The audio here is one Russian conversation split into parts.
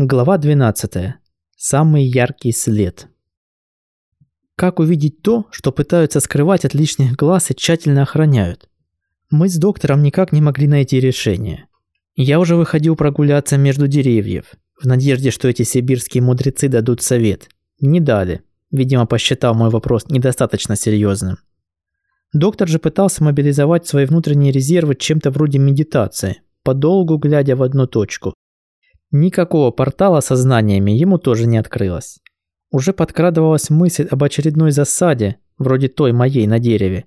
Глава 12. Самый яркий след. Как увидеть то, что пытаются скрывать от лишних глаз и тщательно охраняют? Мы с доктором никак не могли найти решение. Я уже выходил прогуляться между деревьев, в надежде, что эти сибирские мудрецы дадут совет. Не дали. Видимо, посчитал мой вопрос недостаточно серьезным. Доктор же пытался мобилизовать свои внутренние резервы чем-то вроде медитации, подолгу глядя в одну точку, Никакого портала со знаниями ему тоже не открылось. Уже подкрадывалась мысль об очередной засаде, вроде той моей на дереве.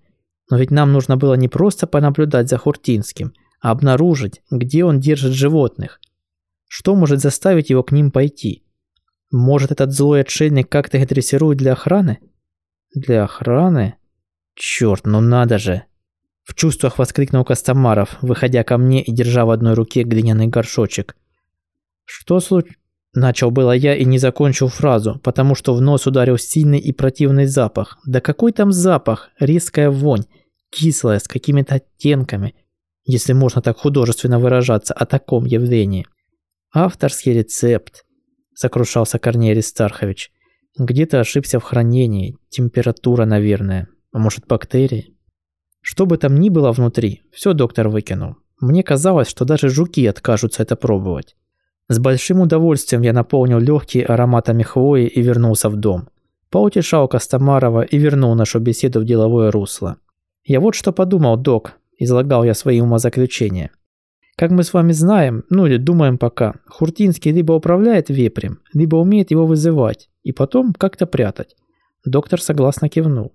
Но ведь нам нужно было не просто понаблюдать за Хуртинским, а обнаружить, где он держит животных. Что может заставить его к ним пойти? Может, этот злой отшельник как-то их дрессирует для охраны? Для охраны? Черт, ну надо же! В чувствах воскликнул Костомаров, выходя ко мне и держа в одной руке глиняный горшочек. «Что случилось?» Начал было я и не закончил фразу, потому что в нос ударил сильный и противный запах. Да какой там запах? Резкая вонь, кислая, с какими-то оттенками, если можно так художественно выражаться о таком явлении. «Авторский рецепт», – сокрушался Корней Аристархович. «Где-то ошибся в хранении, температура, наверное, а может бактерии?» Что бы там ни было внутри, все доктор выкинул. Мне казалось, что даже жуки откажутся это пробовать. С большим удовольствием я наполнил легкие ароматами хвои и вернулся в дом. Поутешал Костомарова и вернул нашу беседу в деловое русло. «Я вот что подумал, док», – излагал я свои умозаключения. «Как мы с вами знаем, ну или думаем пока, Хуртинский либо управляет вепрем, либо умеет его вызывать, и потом как-то прятать». Доктор согласно кивнул.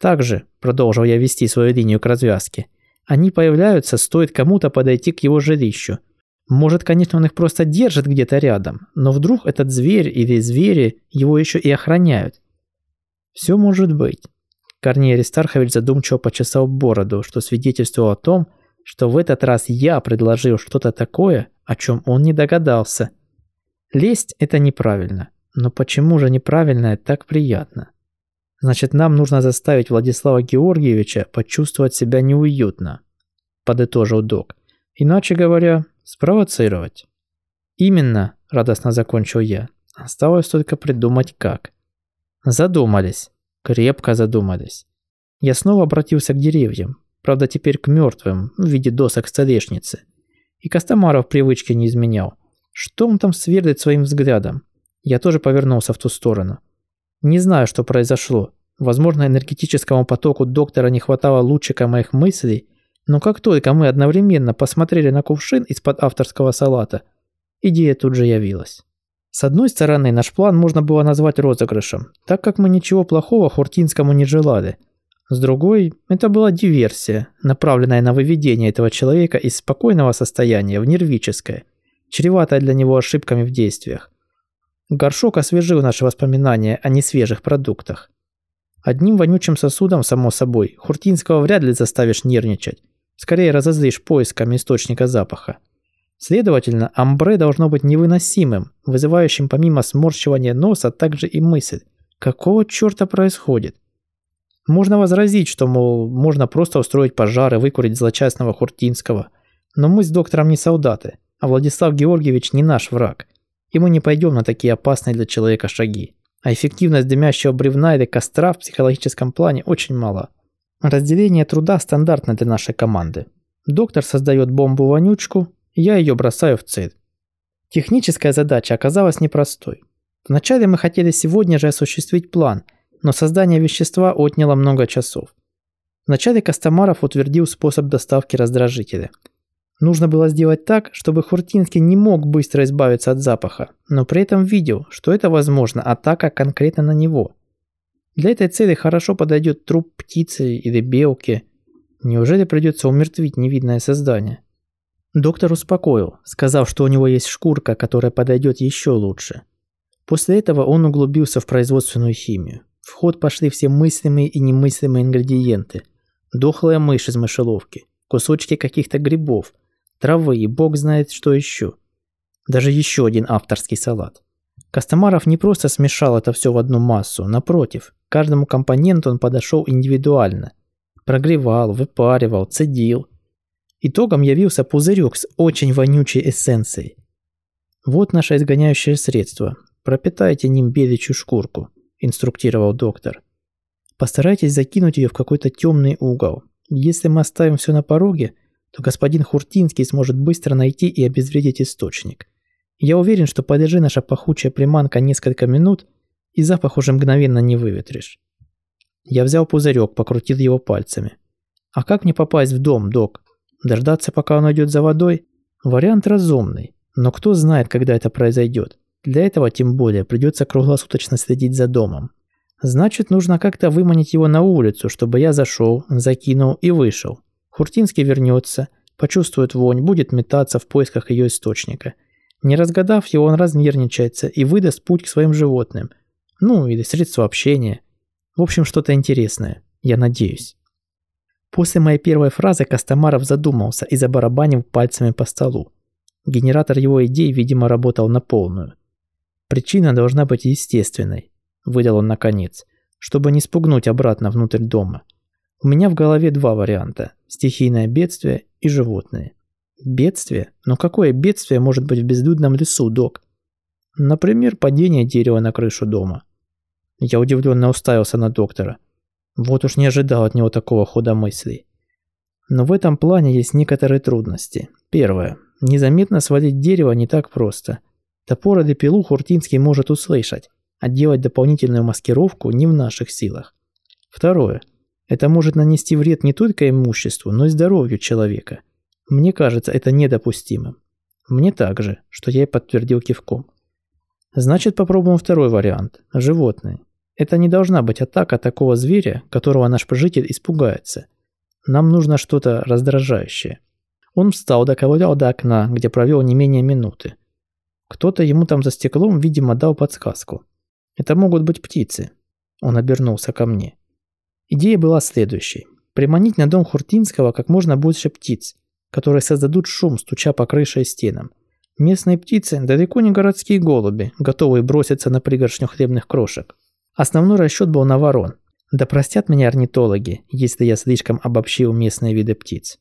«Также», – продолжил я вести свою линию к развязке, – «они появляются, стоит кому-то подойти к его жилищу, может, конечно, он их просто держит где-то рядом, но вдруг этот зверь или звери его еще и охраняют. Все может быть. Корней Аристархович задумчиво почесал бороду, что свидетельствовало о том, что в этот раз я предложил что-то такое, о чем он не догадался. Лесть – это неправильно. Но почему же неправильное так приятно? Значит, нам нужно заставить Владислава Георгиевича почувствовать себя неуютно, подытожил док. Иначе говоря, Спровоцировать. Именно, радостно закончил я. Осталось только придумать как. Задумались. Крепко задумались. Я снова обратился к деревьям, правда теперь к мертвым, в виде досок столешницы. И Костомаров привычки не изменял. Что он там сверлит своим взглядом? Я тоже повернулся в ту сторону. Не знаю, что произошло. Возможно, энергетическому потоку доктора не хватало лучика моих мыслей, но как только мы одновременно посмотрели на кувшин из-под авторского салата, идея тут же явилась. С одной стороны, наш план можно было назвать розыгрышем, так как мы ничего плохого Хуртинскому не желали. С другой, это была диверсия, направленная на выведение этого человека из спокойного состояния в нервическое, чреватое для него ошибками в действиях. Горшок освежил наши воспоминания о несвежих продуктах. Одним вонючим сосудом, само собой, Хуртинского вряд ли заставишь нервничать. Скорее разозлишь поисками источника запаха. Следовательно, амбре должно быть невыносимым, вызывающим помимо сморщивания носа также и мысль, какого черта происходит? Можно возразить, что, мол, можно просто устроить пожар и выкурить злочастного Хуртинского. Но мы с доктором не солдаты, а Владислав Георгиевич не наш враг. И мы не пойдем на такие опасные для человека шаги. А эффективность дымящего бревна или костра в психологическом плане очень мала. Разделение труда стандартно для нашей команды. Доктор создает бомбу-вонючку, я ее бросаю в цель. Техническая задача оказалась непростой. Вначале мы хотели сегодня же осуществить план, но создание вещества отняло много часов. Вначале Костомаров утвердил способ доставки раздражителя. Нужно было сделать так, чтобы Хуртинский не мог быстро избавиться от запаха, но при этом видел, что это возможно атака конкретно на него – для этой цели хорошо подойдет труп птицы или белки. Неужели придется умертвить невидное создание? Доктор успокоил, сказав, что у него есть шкурка, которая подойдет еще лучше. После этого он углубился в производственную химию. В ход пошли все мыслимые и немыслимые ингредиенты. Дохлая мышь из мышеловки, кусочки каких-то грибов, травы и бог знает что еще. Даже еще один авторский салат. Костомаров не просто смешал это все в одну массу, напротив, каждому компоненту он подошел индивидуально. Прогревал, выпаривал, цедил. Итогом явился пузырек с очень вонючей эссенцией. «Вот наше изгоняющее средство. Пропитайте ним беличью шкурку», – инструктировал доктор. «Постарайтесь закинуть ее в какой-то темный угол. Если мы оставим все на пороге, то господин Хуртинский сможет быстро найти и обезвредить источник. Я уверен, что подержи наша пахучая приманка несколько минут, и запах уже мгновенно не выветришь». Я взял пузырек, покрутил его пальцами. «А как мне попасть в дом, док? Дождаться, пока он уйдет за водой? Вариант разумный, но кто знает, когда это произойдет. Для этого, тем более, придется круглосуточно следить за домом. Значит, нужно как-то выманить его на улицу, чтобы я зашел, закинул и вышел. Хуртинский вернется, почувствует вонь, будет метаться в поисках ее источника. Не разгадав его, он разнервничается и выдаст путь к своим животным. Ну, или средства общения. В общем, что-то интересное. Я надеюсь. После моей первой фразы Костомаров задумался и забарабанил пальцами по столу. Генератор его идей, видимо, работал на полную. Причина должна быть естественной, выдал он наконец, чтобы не спугнуть обратно внутрь дома. У меня в голове два варианта – стихийное бедствие и животные. Бедствие? Но какое бедствие может быть в безлюдном лесу, док? Например, падение дерева на крышу дома. Я удивленно уставился на доктора. Вот уж не ожидал от него такого хода мыслей. Но в этом плане есть некоторые трудности. Первое. Незаметно свалить дерево не так просто. Топор или пилу Хуртинский может услышать, а делать дополнительную маскировку не в наших силах. Второе. Это может нанести вред не только имуществу, но и здоровью человека. Мне кажется, это недопустимым. Мне также, что я и подтвердил кивком. Значит, попробуем второй вариант – животные. Это не должна быть атака такого зверя, которого наш житель испугается. Нам нужно что-то раздражающее. Он встал, доковылял до окна, где провел не менее минуты. Кто-то ему там за стеклом, видимо, дал подсказку. Это могут быть птицы. Он обернулся ко мне. Идея была следующей. Приманить на дом Хуртинского как можно больше птиц, которые создадут шум, стуча по крыше и стенам. Местные птицы далеко не городские голуби, готовые броситься на пригоршню хлебных крошек. Основной расчет был на ворон. Да простят меня орнитологи, если я слишком обобщил местные виды птиц.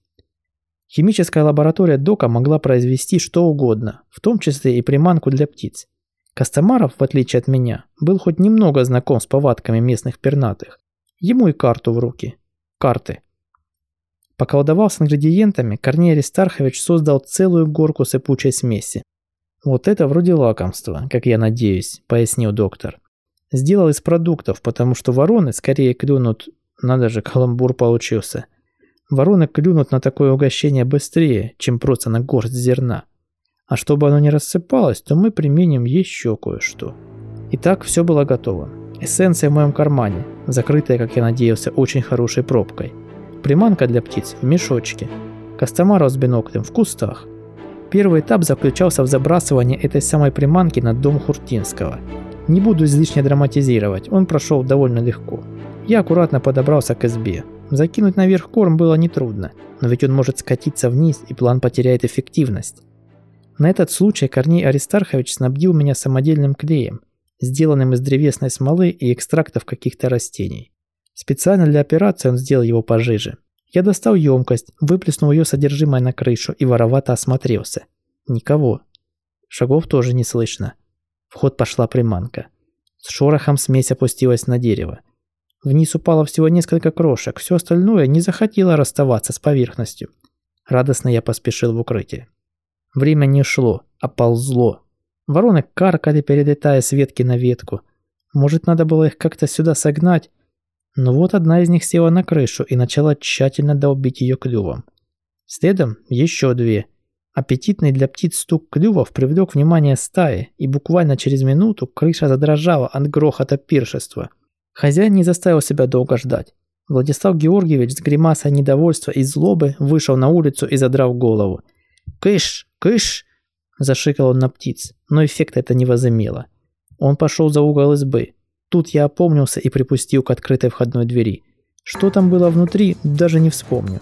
Химическая лаборатория Дока могла произвести что угодно, в том числе и приманку для птиц. Костомаров, в отличие от меня, был хоть немного знаком с повадками местных пернатых. Ему и карту в руки. Карты. Поколдовав с ингредиентами, Корней Аристархович создал целую горку сыпучей смеси. «Вот это вроде лакомства, как я надеюсь», – пояснил доктор. Сделал из продуктов, потому что вороны скорее клюнут... Надо же, каламбур получился. Вороны клюнут на такое угощение быстрее, чем просто на горсть зерна. А чтобы оно не рассыпалось, то мы применим еще кое-что. Итак, все было готово. Эссенция в моем кармане, закрытая, как я надеялся, очень хорошей пробкой. Приманка для птиц в мешочке. Костомаров с биноклем в кустах. Первый этап заключался в забрасывании этой самой приманки на дом Хуртинского – не буду излишне драматизировать, он прошел довольно легко. Я аккуратно подобрался к избе. Закинуть наверх корм было нетрудно, но ведь он может скатиться вниз и план потеряет эффективность. На этот случай Корней Аристархович снабдил меня самодельным клеем, сделанным из древесной смолы и экстрактов каких-то растений. Специально для операции он сделал его пожиже. Я достал емкость, выплеснул ее содержимое на крышу и воровато осмотрелся. Никого. Шагов тоже не слышно. В ход пошла приманка. С шорохом смесь опустилась на дерево. Вниз упало всего несколько крошек, все остальное не захотело расставаться с поверхностью. Радостно я поспешил в укрытие. Время не шло, а ползло. Вороны каркали, перелетая с ветки на ветку. Может, надо было их как-то сюда согнать? Но вот одна из них села на крышу и начала тщательно долбить ее клювом. Следом еще две – Аппетитный для птиц стук клювов привлек внимание стаи, и буквально через минуту крыша задрожала от грохота пиршества. Хозяин не заставил себя долго ждать. Владислав Георгиевич с гримасой недовольства и злобы вышел на улицу и задрал голову. «Кыш! Кыш!» – зашикал он на птиц, но эффекта это не возымело. Он пошел за угол избы. Тут я опомнился и припустил к открытой входной двери. Что там было внутри, даже не вспомню.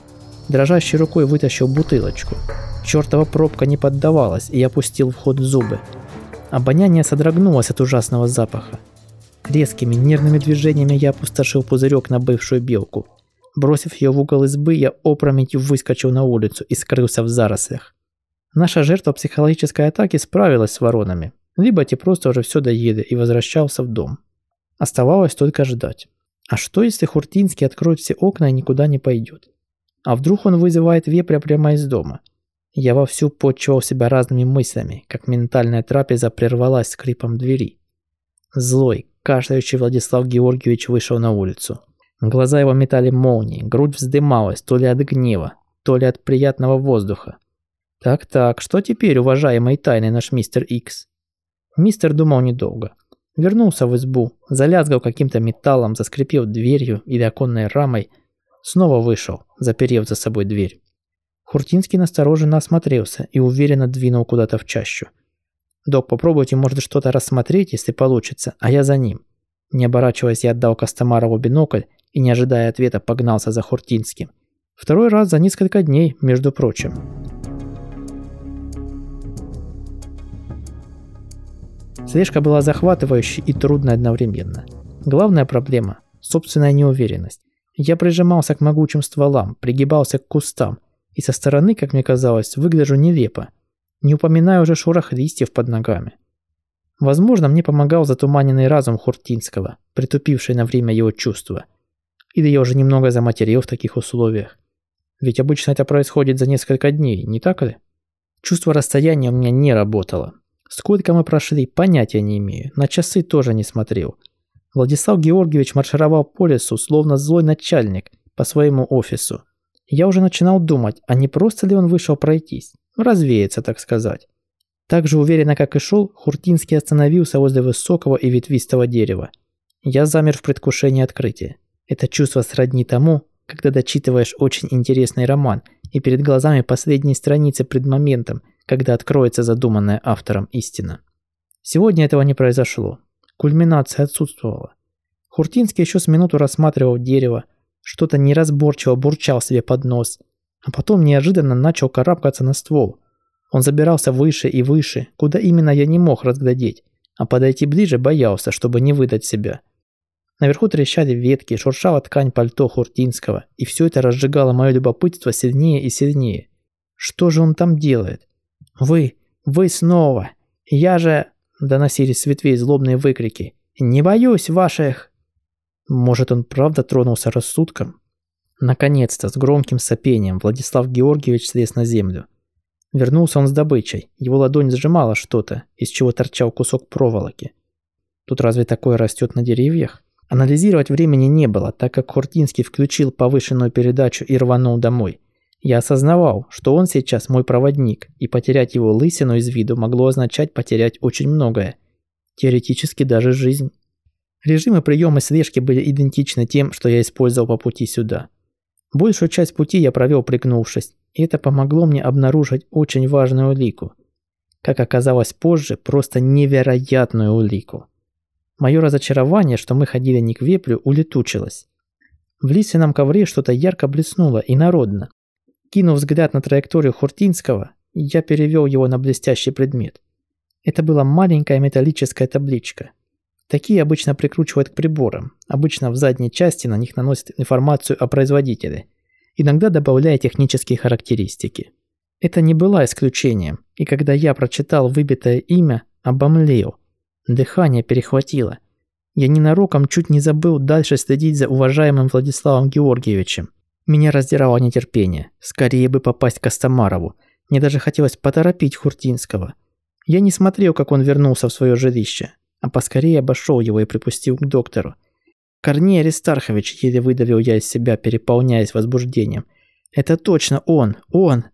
Дрожащей рукой вытащил бутылочку. Чёртова пробка не поддавалась, и я пустил в ход зубы. Обоняние содрогнулось от ужасного запаха. Резкими нервными движениями я опустошил пузырек на бывшую белку. Бросив ее в угол избы, я опрометью выскочил на улицу и скрылся в зарослях. Наша жертва психологической атаки справилась с воронами, либо те просто уже все доели и возвращался в дом. Оставалось только ждать. А что, если Хуртинский откроет все окна и никуда не пойдет? А вдруг он вызывает вепря прямо из дома? Я вовсю почивал себя разными мыслями, как ментальная трапеза прервалась скрипом двери. Злой, кашляющий Владислав Георгиевич вышел на улицу. Глаза его метали молнии, грудь вздымалась то ли от гнева, то ли от приятного воздуха. Так-так, что теперь, уважаемый тайный наш мистер Икс? Мистер думал недолго. Вернулся в избу, залязгал каким-то металлом, заскрипел дверью или оконной рамой, снова вышел, заперев за собой дверь. Хуртинский настороженно осмотрелся и уверенно двинул куда-то в чащу. «Док, попробуйте, может, что-то рассмотреть, если получится, а я за ним». Не оборачиваясь, я отдал Костомарову бинокль и, не ожидая ответа, погнался за Хуртинским. Второй раз за несколько дней, между прочим. Слежка была захватывающей и трудной одновременно. Главная проблема – собственная неуверенность. Я прижимался к могучим стволам, пригибался к кустам, и со стороны, как мне казалось, выгляжу нелепо, не упоминая уже шорох листьев под ногами. Возможно, мне помогал затуманенный разум Хуртинского, притупивший на время его чувства. Или я уже немного заматерил в таких условиях. Ведь обычно это происходит за несколько дней, не так ли? Чувство расстояния у меня не работало. Сколько мы прошли, понятия не имею. На часы тоже не смотрел. Владислав Георгиевич маршировал по лесу, словно злой начальник, по своему офису. Я уже начинал думать, а не просто ли он вышел пройтись? Развеяться, так сказать. Так же уверенно, как и шел, Хуртинский остановился возле высокого и ветвистого дерева. Я замер в предвкушении открытия. Это чувство сродни тому, когда дочитываешь очень интересный роман, и перед глазами последние страницы пред моментом, когда откроется задуманная автором истина. Сегодня этого не произошло. Кульминация отсутствовала. Хуртинский еще с минуту рассматривал дерево, что-то неразборчиво бурчал себе под нос, а потом неожиданно начал карабкаться на ствол. Он забирался выше и выше, куда именно я не мог разглядеть, а подойти ближе боялся, чтобы не выдать себя. Наверху трещали ветки, шуршала ткань пальто Хуртинского, и все это разжигало мое любопытство сильнее и сильнее. Что же он там делает? «Вы! Вы снова! Я же...» – доносились с ветвей злобные выкрики. «Не боюсь ваших...» Может, он правда тронулся рассудком? Наконец-то, с громким сопением, Владислав Георгиевич слез на землю. Вернулся он с добычей. Его ладонь сжимала что-то, из чего торчал кусок проволоки. Тут разве такое растет на деревьях? Анализировать времени не было, так как Хуртинский включил повышенную передачу и рванул домой. Я осознавал, что он сейчас мой проводник, и потерять его лысину из виду могло означать потерять очень многое. Теоретически даже жизнь. Режимы приема слежки были идентичны тем, что я использовал по пути сюда. Большую часть пути я провел пригнувшись, и это помогло мне обнаружить очень важную улику. Как оказалось позже, просто невероятную улику. Мое разочарование, что мы ходили не к веплю, улетучилось. В лиственном ковре что-то ярко блеснуло и народно, Кинув взгляд на траекторию Хуртинского, я перевел его на блестящий предмет. Это была маленькая металлическая табличка. Такие обычно прикручивают к приборам. Обычно в задней части на них наносят информацию о производителе, иногда добавляя технические характеристики. Это не было исключением, и когда я прочитал выбитое имя, обомлел. Дыхание перехватило. Я ненароком чуть не забыл дальше следить за уважаемым Владиславом Георгиевичем. Меня раздирало нетерпение. Скорее бы попасть к Костомарову. Мне даже хотелось поторопить Хуртинского. Я не смотрел, как он вернулся в свое жилище, а поскорее обошел его и припустил к доктору. Корней Аристархович еле выдавил я из себя, переполняясь возбуждением. «Это точно он! Он!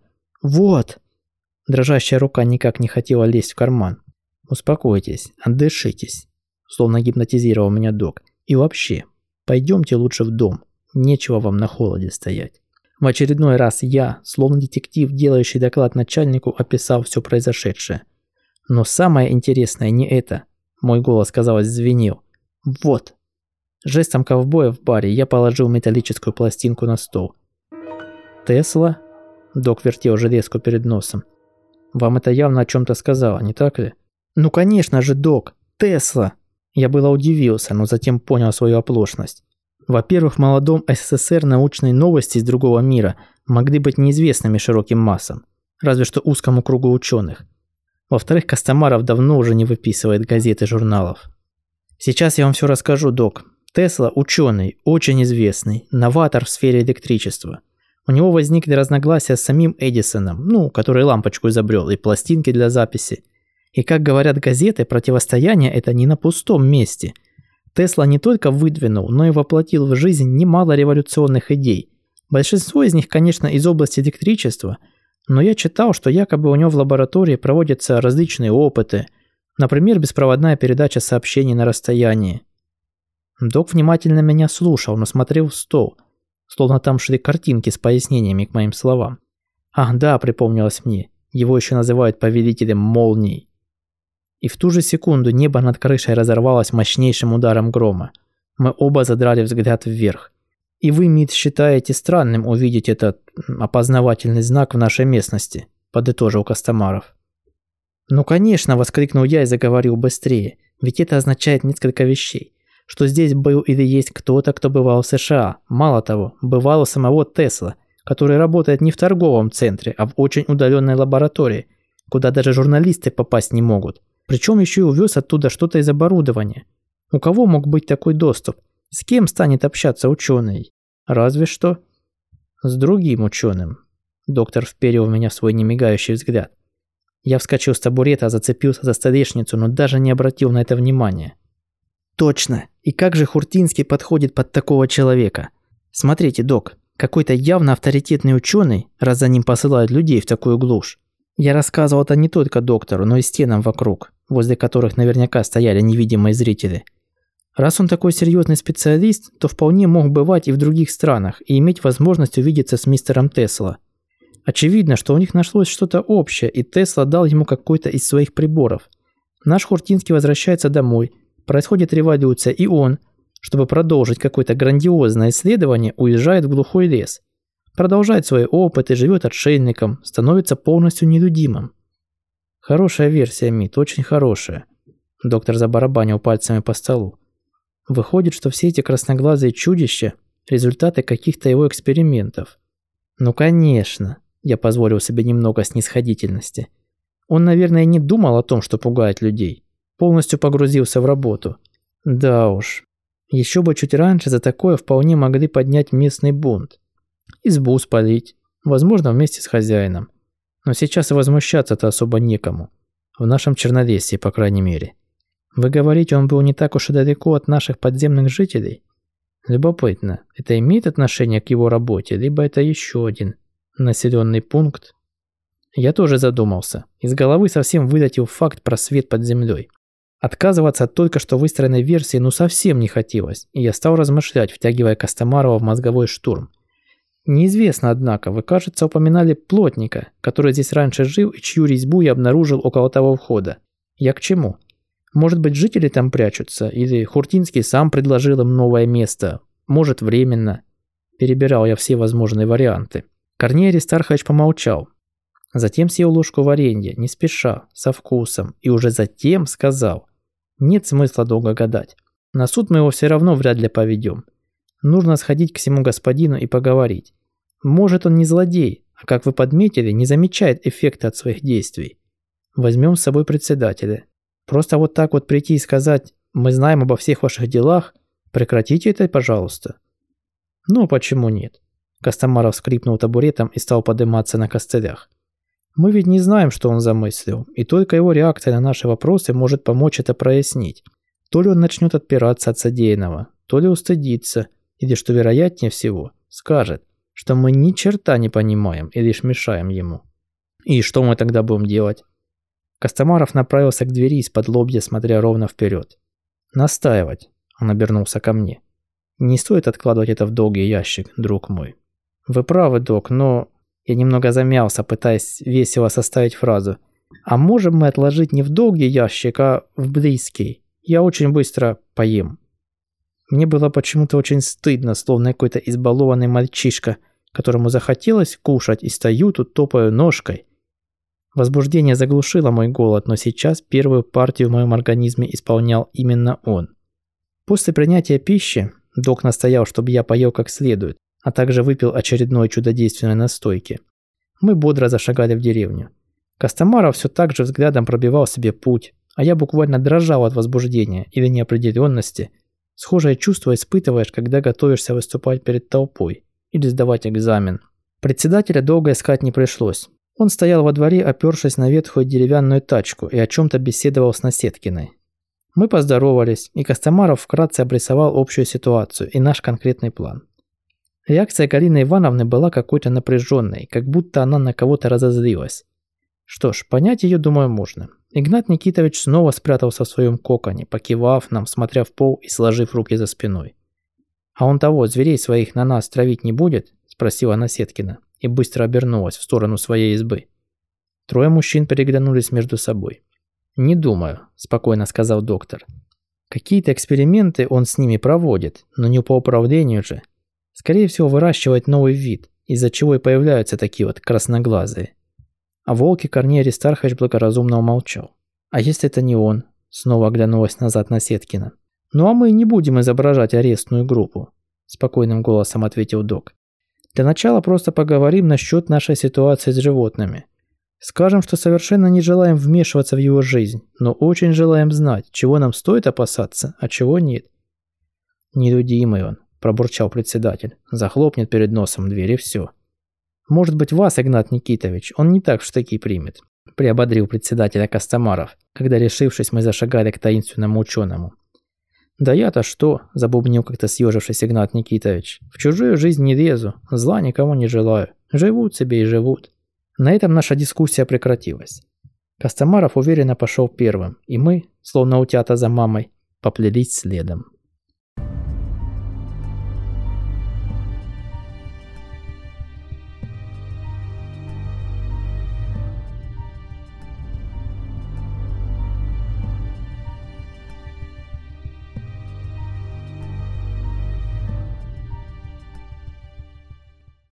Вот!» Дрожащая рука никак не хотела лезть в карман. «Успокойтесь, отдышитесь», словно гипнотизировал меня док. «И вообще, пойдемте лучше в дом. Нечего вам на холоде стоять. В очередной раз я, словно детектив, делающий доклад начальнику, описал все произошедшее. Но самое интересное не это. Мой голос, казалось, звенел. Вот. Жестом ковбоя в баре я положил металлическую пластинку на стол. «Тесла?» Док вертел железку перед носом. «Вам это явно о чем-то сказала, не так ли?» «Ну конечно же, док! Тесла!» Я было удивился, но затем понял свою оплошность. Во-первых, в молодом СССР научные новости из другого мира могли быть неизвестными широким массам. разве что узкому кругу ученых. Во-вторых, Костомаров давно уже не выписывает газеты и журналов. Сейчас я вам все расскажу, док. Тесла – ученый, очень известный, новатор в сфере электричества. У него возникли разногласия с самим Эдисоном, ну, который лампочку изобрел, и пластинки для записи. И как говорят газеты, противостояние это не на пустом месте. Тесла не только выдвинул, но и воплотил в жизнь немало революционных идей. Большинство из них, конечно, из области электричества, но я читал, что якобы у него в лаборатории проводятся различные опыты, например, беспроводная передача сообщений на расстоянии. Док внимательно меня слушал, но смотрел в стол, словно там шли картинки с пояснениями к моим словам. Ах да, припомнилось мне, его еще называют повелителем молний. И в ту же секунду небо над крышей разорвалось мощнейшим ударом грома. Мы оба задрали взгляд вверх. И вы, Мид, считаете странным увидеть этот опознавательный знак в нашей местности, подытожил Костомаров. Ну конечно, воскликнул я и заговорил быстрее, ведь это означает несколько вещей. Что здесь был или есть кто-то, кто бывал в США. Мало того, бывал у самого Тесла, который работает не в торговом центре, а в очень удаленной лаборатории, куда даже журналисты попасть не могут. Причем еще и увез оттуда что-то из оборудования. У кого мог быть такой доступ? С кем станет общаться ученый? Разве что с другим ученым. Доктор вперил в меня свой немигающий взгляд. Я вскочил с табурета, зацепился за столешницу, но даже не обратил на это внимания. Точно. И как же Хуртинский подходит под такого человека? Смотрите, док, какой-то явно авторитетный ученый, раз за ним посылают людей в такую глушь. Я рассказывал это не только доктору, но и стенам вокруг возле которых наверняка стояли невидимые зрители. Раз он такой серьезный специалист, то вполне мог бывать и в других странах и иметь возможность увидеться с мистером Тесла. Очевидно, что у них нашлось что-то общее, и Тесла дал ему какой-то из своих приборов. Наш Хуртинский возвращается домой, происходит революция, и он, чтобы продолжить какое-то грандиозное исследование, уезжает в глухой лес. Продолжает свои опыты, живет отшельником, становится полностью нелюдимым. Хорошая версия, Мит, очень хорошая. Доктор забарабанил пальцами по столу. Выходит, что все эти красноглазые чудища – результаты каких-то его экспериментов. Ну, конечно, я позволил себе немного снисходительности. Он, наверное, не думал о том, что пугает людей. Полностью погрузился в работу. Да уж. Еще бы чуть раньше за такое вполне могли поднять местный бунт. Избу спалить. Возможно, вместе с хозяином. Но сейчас возмущаться-то особо некому. В нашем Чернолесье, по крайней мере. Вы говорите, он был не так уж и далеко от наших подземных жителей? Любопытно, это имеет отношение к его работе, либо это еще один населенный пункт? Я тоже задумался. Из головы совсем вылетел факт про свет под землей. Отказываться от только что выстроенной версии ну совсем не хотелось, и я стал размышлять, втягивая Костомарова в мозговой штурм. Неизвестно, однако, вы, кажется, упоминали плотника, который здесь раньше жил и чью резьбу я обнаружил около того входа. Я к чему? Может быть, жители там прячутся, или Хуртинский сам предложил им новое место, может, временно. Перебирал я все возможные варианты. Корней Аристархович помолчал. Затем съел ложку варенья, не спеша, со вкусом, и уже затем сказал. Нет смысла долго гадать. На суд мы его все равно вряд ли поведем. Нужно сходить к всему господину и поговорить. Может, он не злодей, а, как вы подметили, не замечает эффекта от своих действий. Возьмем с собой председателя. Просто вот так вот прийти и сказать «Мы знаем обо всех ваших делах», прекратите это, пожалуйста. Ну, почему нет? Костомаров скрипнул табуретом и стал подниматься на костылях. Мы ведь не знаем, что он замыслил, и только его реакция на наши вопросы может помочь это прояснить. То ли он начнет отпираться от содеянного, то ли устыдится, или, что вероятнее всего, скажет, что мы ни черта не понимаем и лишь мешаем ему. И что мы тогда будем делать? Костомаров направился к двери из-под лобья, смотря ровно вперед. «Настаивать», – он обернулся ко мне. «Не стоит откладывать это в долгий ящик, друг мой». «Вы правы, док, но...» Я немного замялся, пытаясь весело составить фразу. «А можем мы отложить не в долгий ящик, а в близкий? Я очень быстро поем». Мне было почему-то очень стыдно, словно какой-то избалованный мальчишка – которому захотелось кушать, и стою тут топаю ножкой. Возбуждение заглушило мой голод, но сейчас первую партию в моем организме исполнял именно он. После принятия пищи док настоял, чтобы я поел как следует, а также выпил очередной чудодейственной настойки. Мы бодро зашагали в деревню. Костомаров все так же взглядом пробивал себе путь, а я буквально дрожал от возбуждения или неопределенности. Схожее чувство испытываешь, когда готовишься выступать перед толпой или сдавать экзамен. Председателя долго искать не пришлось. Он стоял во дворе, опершись на ветхую деревянную тачку и о чем-то беседовал с Наседкиной. Мы поздоровались, и Костомаров вкратце обрисовал общую ситуацию и наш конкретный план. Реакция Галины Ивановны была какой-то напряженной, как будто она на кого-то разозлилась. Что ж, понять ее, думаю, можно. Игнат Никитович снова спрятался в своем коконе, покивав нам, смотря в пол и сложив руки за спиной. «А он того, зверей своих на нас травить не будет?» – спросила Насеткина и быстро обернулась в сторону своей избы. Трое мужчин переглянулись между собой. «Не думаю», – спокойно сказал доктор. «Какие-то эксперименты он с ними проводит, но не по управлению же. Скорее всего, выращивает новый вид, из-за чего и появляются такие вот красноглазые. А волки Корней Аристархович благоразумно умолчал. А если это не он? Снова оглянулась назад на. Ну а мы не будем изображать арестную группу, спокойным голосом ответил док. Для начала просто поговорим насчет нашей ситуации с животными. Скажем, что совершенно не желаем вмешиваться в его жизнь, но очень желаем знать, чего нам стоит опасаться, а чего нет. Нелюдимый он, пробурчал председатель. Захлопнет перед носом дверь и все. «Может быть, вас, Игнат Никитович, он не так в штыки примет», – приободрил председателя Костомаров, когда, решившись, мы зашагали к таинственному ученому. «Да я-то что?» – забубнил как-то съежившись Игнат Никитович. «В чужую жизнь не лезу, зла никому не желаю. Живут себе и живут». На этом наша дискуссия прекратилась. Костомаров уверенно пошел первым, и мы, словно утята за мамой, поплелись следом.